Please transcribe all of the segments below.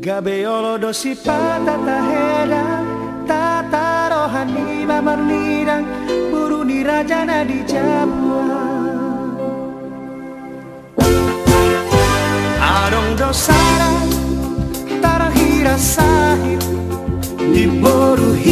Gabeolo dosi patata hera Tata rohani mamarlirang Buru dirajana di Jabua Arong dosara Tarahira sahib Di boruhi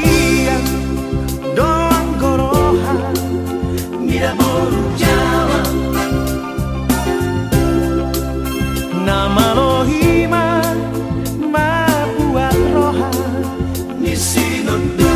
Sino